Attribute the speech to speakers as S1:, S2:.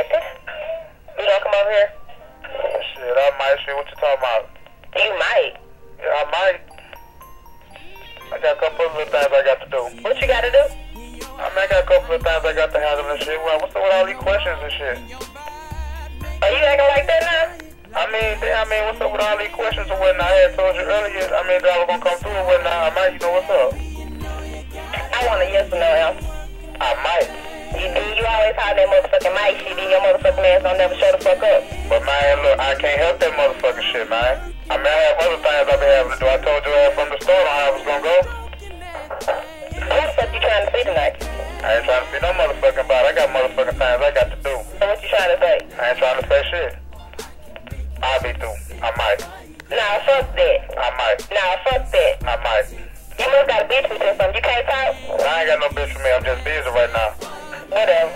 S1: campus? You don't come over here?
S2: Oh, shit, I might. see what you're talking about?
S1: You might.
S2: Yeah, I might. I got a couple of little things I got to do.
S1: What you got to do?
S2: I mean, I got a couple of things I got to handle and shit. Well, what's up with all these questions and shit?
S1: Are you acting like that now?
S2: I mean, they, I mean, what's up with all these questions and whatnot? I had told you earlier, I mean, that I was going to come through and whatnot. I might, you know, what's up?
S1: I want a yes or no answer always have that motherfucking mic shit in your motherfucking ass. Don't never shut the fuck up.
S2: But man, look, I can't help that motherfucking shit, man. I mean, I have other things I be having to do. I told you ass from the start on how I was gonna go.
S1: What the fuck you trying to see tonight?
S2: I ain't trying to see no motherfucking body. I got motherfucking things I got to do.
S1: So what you trying to say?
S2: I ain't trying to say shit. I'll be through. I might.
S1: Nah, fuck that.
S2: I might.
S1: Nah, fuck that.
S2: I might.
S1: You must got a bitch with you or something. You can't talk?
S2: I ain't got no bitch with me. I'm just busy right now.
S1: Whatever.